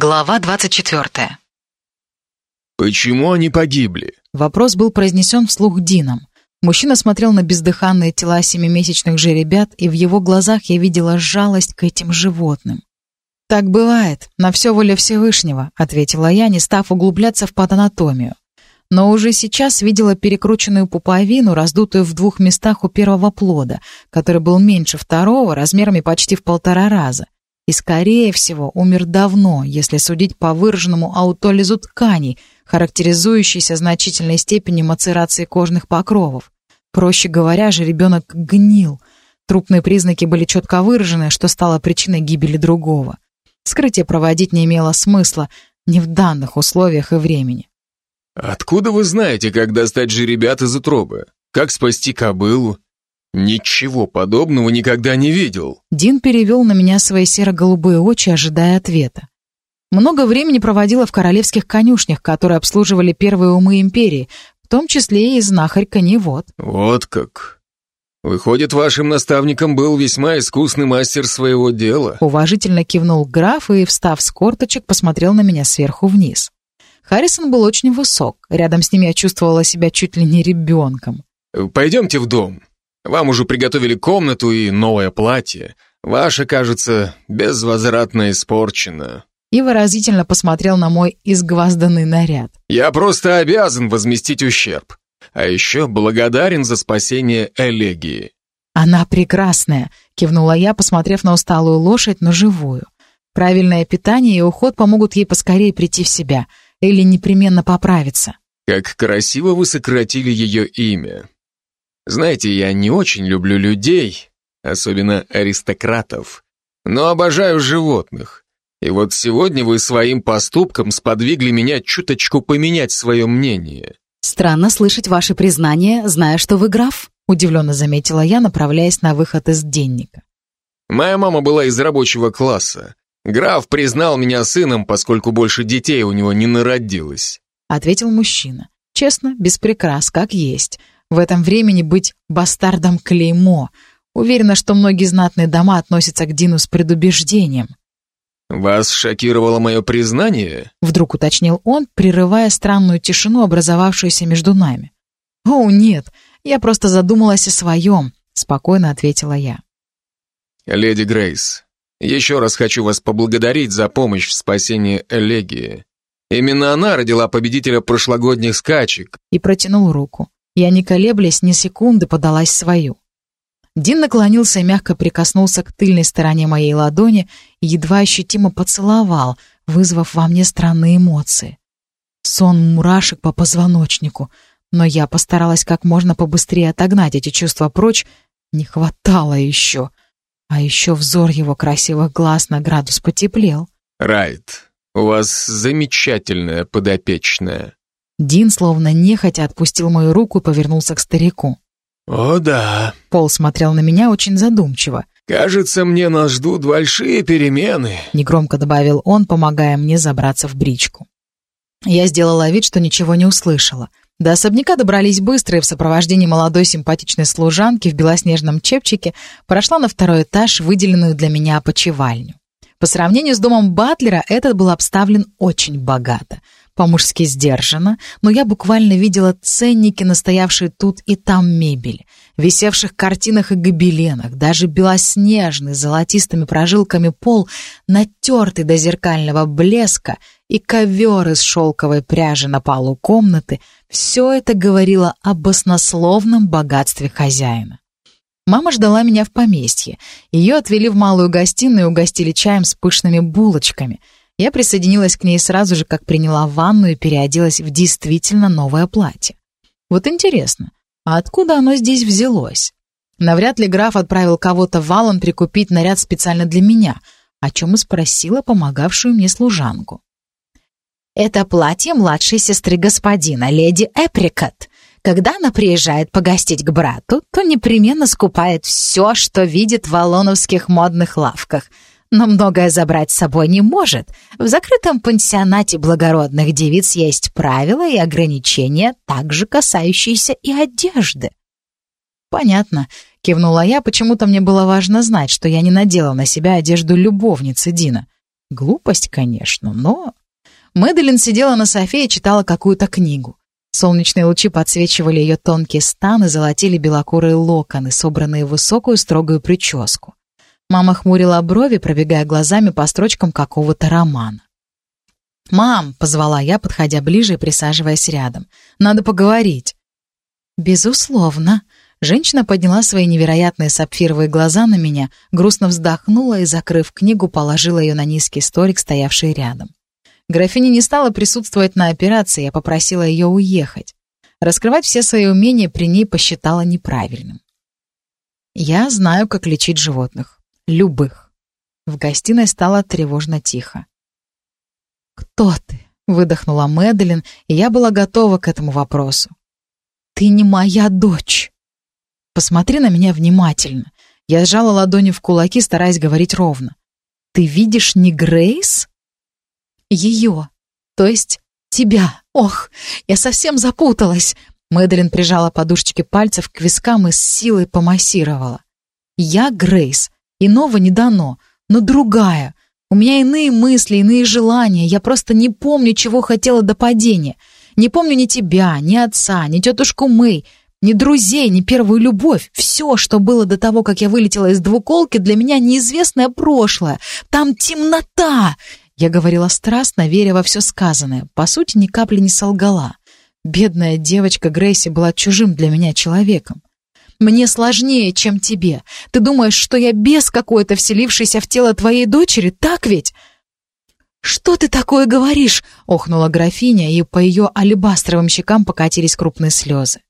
Глава 24. «Почему они погибли?» Вопрос был произнесен вслух Дином. Мужчина смотрел на бездыханные тела семимесячных же ребят, и в его глазах я видела жалость к этим животным. «Так бывает, на все воля Всевышнего», — ответила я, не став углубляться в патанатомию. Но уже сейчас видела перекрученную пуповину, раздутую в двух местах у первого плода, который был меньше второго, размерами почти в полтора раза. И, скорее всего, умер давно, если судить по выраженному аутолизу тканей, характеризующейся значительной степенью мацерации кожных покровов. Проще говоря, же ребенок гнил. Трупные признаки были четко выражены, что стало причиной гибели другого. Скрытие проводить не имело смысла ни в данных условиях и времени. «Откуда вы знаете, как достать жеребят из утробы? Как спасти кобылу? Ничего подобного никогда не видел». Дин перевел на меня свои серо-голубые очи, ожидая ответа. Много времени проводила в королевских конюшнях, которые обслуживали первые умы империи, в том числе и знахарь коневод. «Вот как. Выходит, вашим наставником был весьма искусный мастер своего дела. Уважительно кивнул граф и, встав с корточек, посмотрел на меня сверху вниз. Харрисон был очень высок. Рядом с ним я чувствовала себя чуть ли не ребенком. Пойдемте в дом. Вам уже приготовили комнату и новое платье. Ваше, кажется, безвозвратно испорчено. И выразительно посмотрел на мой изгвазданный наряд. Я просто обязан возместить ущерб. А еще благодарен за спасение Элегии. «Она прекрасная», — кивнула я, посмотрев на усталую лошадь, но живую. «Правильное питание и уход помогут ей поскорее прийти в себя или непременно поправиться». «Как красиво вы сократили ее имя. Знаете, я не очень люблю людей, особенно аристократов, но обожаю животных. И вот сегодня вы своим поступком сподвигли меня чуточку поменять свое мнение. «Странно слышать ваши признания, зная, что вы граф», удивленно заметила я, направляясь на выход из денника. «Моя мама была из рабочего класса. Граф признал меня сыном, поскольку больше детей у него не народилось», ответил мужчина. Честно, без прикрас, как есть. В этом времени быть бастардом клеймо. Уверена, что многие знатные дома относятся к Дину с предубеждением. «Вас шокировало мое признание?» Вдруг уточнил он, прерывая странную тишину, образовавшуюся между нами. «О, нет, я просто задумалась о своем», — спокойно ответила я. «Леди Грейс, еще раз хочу вас поблагодарить за помощь в спасении Элегии. Именно она родила победителя прошлогодних скачек». И протянул руку. Я, не колеблясь ни секунды, подалась свою. Дин наклонился и мягко прикоснулся к тыльной стороне моей ладони и едва ощутимо поцеловал, вызвав во мне странные эмоции. Сон мурашек по позвоночнику, но я постаралась как можно побыстрее отогнать эти чувства прочь, не хватало еще. А еще взор его красивых глаз на градус потеплел. «Райт, у вас замечательная подопечная». Дин словно нехотя отпустил мою руку и повернулся к старику. «О да». Пол смотрел на меня очень задумчиво. «Кажется, мне нас ждут большие перемены», — негромко добавил он, помогая мне забраться в бричку. Я сделала вид, что ничего не услышала. До особняка добрались быстро и в сопровождении молодой симпатичной служанки в белоснежном чепчике прошла на второй этаж, выделенную для меня опочивальню. По сравнению с домом Батлера, этот был обставлен очень богато — по-мужски сдержанно, но я буквально видела ценники, настоявшие тут и там мебель, висевших картинах и гобеленах, даже белоснежный с золотистыми прожилками пол, натертый до зеркального блеска и ковер из шелковой пряжи на полу комнаты — все это говорило об баснословном богатстве хозяина. Мама ждала меня в поместье. Ее отвели в малую гостиную и угостили чаем с пышными булочками — я присоединилась к ней сразу же, как приняла ванну и переоделась в действительно новое платье. Вот интересно, а откуда оно здесь взялось? Навряд ли граф отправил кого-то в Аллан прикупить наряд специально для меня, о чем и спросила помогавшую мне служанку. «Это платье младшей сестры господина, леди Эприкот. Когда она приезжает погостить к брату, то непременно скупает все, что видит в аллоновских модных лавках — но многое забрать с собой не может. В закрытом пансионате благородных девиц есть правила и ограничения, также касающиеся и одежды. «Понятно», — кивнула я, почему-то мне было важно знать, что я не надела на себя одежду любовницы Дина. Глупость, конечно, но... Мэдалин сидела на софе и читала какую-то книгу. Солнечные лучи подсвечивали ее тонкий стан и золотили белокурые локоны, собранные в высокую строгую прическу. Мама хмурила брови, пробегая глазами по строчкам какого-то романа. «Мам!» — позвала я, подходя ближе и присаживаясь рядом. «Надо поговорить». «Безусловно». Женщина подняла свои невероятные сапфировые глаза на меня, грустно вздохнула и, закрыв книгу, положила ее на низкий столик, стоявший рядом. Графиня не стала присутствовать на операции, я попросила ее уехать. Раскрывать все свои умения при ней посчитала неправильным. Я знаю, как лечить животных. Любых. В гостиной стало тревожно тихо. «Кто ты?» — выдохнула Мэдалин, и я была готова к этому вопросу. «Ты не моя дочь!» «Посмотри на меня внимательно». Я сжала ладони в кулаки, стараясь говорить ровно. «Ты видишь не Грейс?» Ее. То есть тебя. Ох, я совсем запуталась. Мэдалин прижала подушечки пальцев к вискам и с силой помассировала. Я Грейс. Иного не дано, но другая. У меня иные мысли, иные желания. Я просто не помню, чего хотела до падения. Не помню ни тебя, ни отца, ни тетушку Мэй, ни друзей, ни первую любовь. Все, что было до того, как я вылетела из двуколки, для меня неизвестное прошлое. Там темнота. Я говорила страстно, веря во все сказанное. По сути, ни капли не солгала. Бедная девочка Грейси была чужим для меня человеком. Мне сложнее, чем тебе. Ты думаешь, что я без какой-то вселившейся в тело твоей дочери, так ведь?» «Что ты такое говоришь?» — охнула графиня, и по ее алебастровым щекам покатились крупные слезы.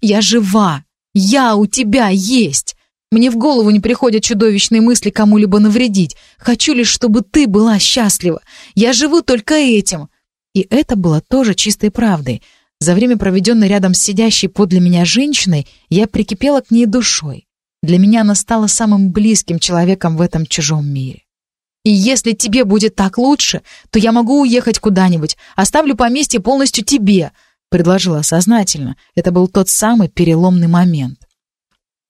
«Я жива! Я у тебя есть! Мне в голову не приходят чудовищные мысли кому-либо навредить. Хочу лишь, чтобы ты была счастлива. Я живу только этим». И это было тоже чистой правдой. За время, проведенное рядом с сидящей подле меня женщиной, я прикипела к ней душой. Для меня она стала самым близким человеком в этом чужом мире. И если тебе будет так лучше, то я могу уехать куда-нибудь, оставлю поместье полностью тебе», — предложила сознательно. Это был тот самый переломный момент.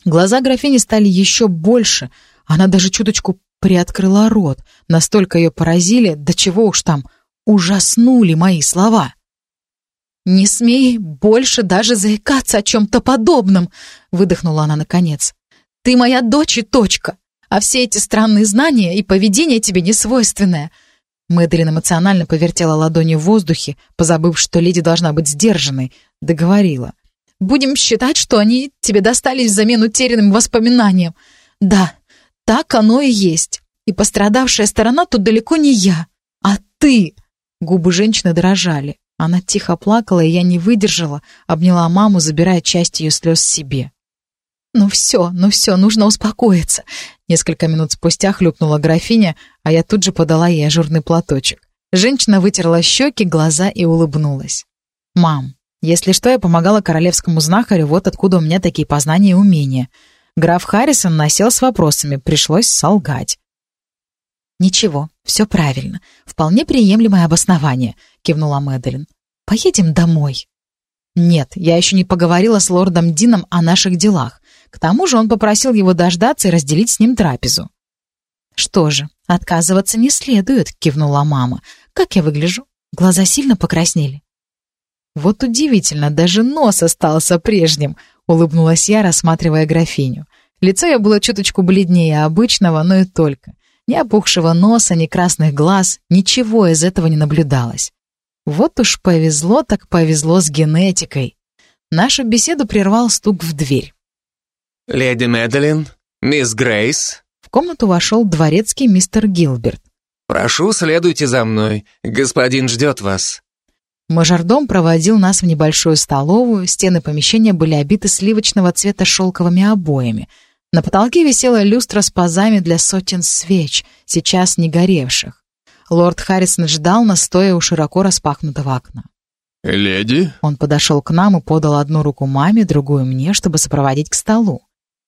Глаза графини стали еще больше, она даже чуточку приоткрыла рот, настолько ее поразили, до чего уж там, ужаснули мои слова. «Не смей больше даже заикаться о чем-то подобном!» — выдохнула она наконец. «Ты моя дочь и точка, а все эти странные знания и поведение тебе не свойственное». Мэдлин эмоционально повертела ладони в воздухе, позабыв, что леди должна быть сдержанной, договорила. Будем считать, что они тебе достались взамен утерянным воспоминаниям. Да, так оно и есть. И пострадавшая сторона тут далеко не я, а ты. Губы женщины дрожали. Она тихо плакала, и я не выдержала, обняла маму, забирая часть ее слез себе. «Ну все, ну все, нужно успокоиться». Несколько минут спустя хлюпнула графиня, а я тут же подала ей ажурный платочек. Женщина вытерла щеки, глаза и улыбнулась. «Мам, если что, я помогала королевскому знахарю, вот откуда у меня такие познания и умения. Граф Харрисон насел с вопросами, пришлось солгать. «Ничего, все правильно. Вполне приемлемое обоснование», — кивнула Мэдалин. «Поедем домой». «Нет, я еще не поговорила с лордом Дином о наших делах. К тому же он попросил его дождаться и разделить с ним трапезу». «Что же, отказываться не следует», — кивнула мама. «Как я выгляжу? Глаза сильно покраснели?» «Вот удивительно, даже нос остался прежним», — улыбнулась я, рассматривая графиню. Лицо ее было чуточку бледнее обычного, но и только. Ни опухшего носа, ни красных глаз, ничего из этого не наблюдалось. Вот уж повезло так повезло с генетикой. Нашу беседу прервал стук в дверь. «Леди Мэдалин, мисс Грейс». В комнату вошел дворецкий мистер Гилберт. «Прошу, следуйте за мной. Господин ждет вас». Мажордом проводил нас в небольшую столовую, стены помещения были обиты сливочного цвета шелковыми обоями. На потолке висела люстра с пазами для сотен свеч, сейчас не горевших. Лорд Харрисон ждал нас, стоя у широко распахнутого окна. «Леди?» Он подошел к нам и подал одну руку маме, другую мне, чтобы сопроводить к столу.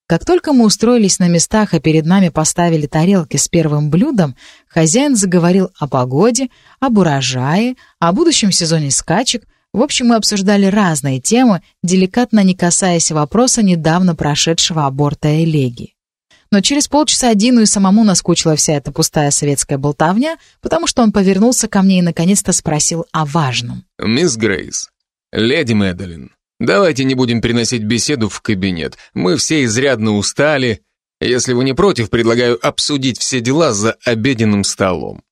Как только мы устроились на местах, а перед нами поставили тарелки с первым блюдом, хозяин заговорил о погоде, об урожае, о будущем сезоне скачек. В общем, мы обсуждали разные темы, деликатно не касаясь вопроса недавно прошедшего аборта Элегии. Но через полчаса Дину и самому наскучила вся эта пустая советская болтовня, потому что он повернулся ко мне и наконец-то спросил о важном. «Мисс Грейс, леди Мэдалин, давайте не будем переносить беседу в кабинет. Мы все изрядно устали. Если вы не против, предлагаю обсудить все дела за обеденным столом».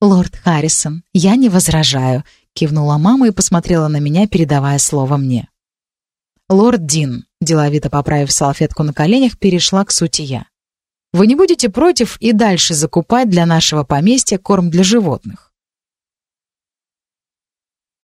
«Лорд Харрисон, я не возражаю», — кивнула мама и посмотрела на меня, передавая слово мне. «Лорд Дин», деловито поправив салфетку на коленях, перешла к сути я. «Вы не будете против и дальше закупать для нашего поместья корм для животных?»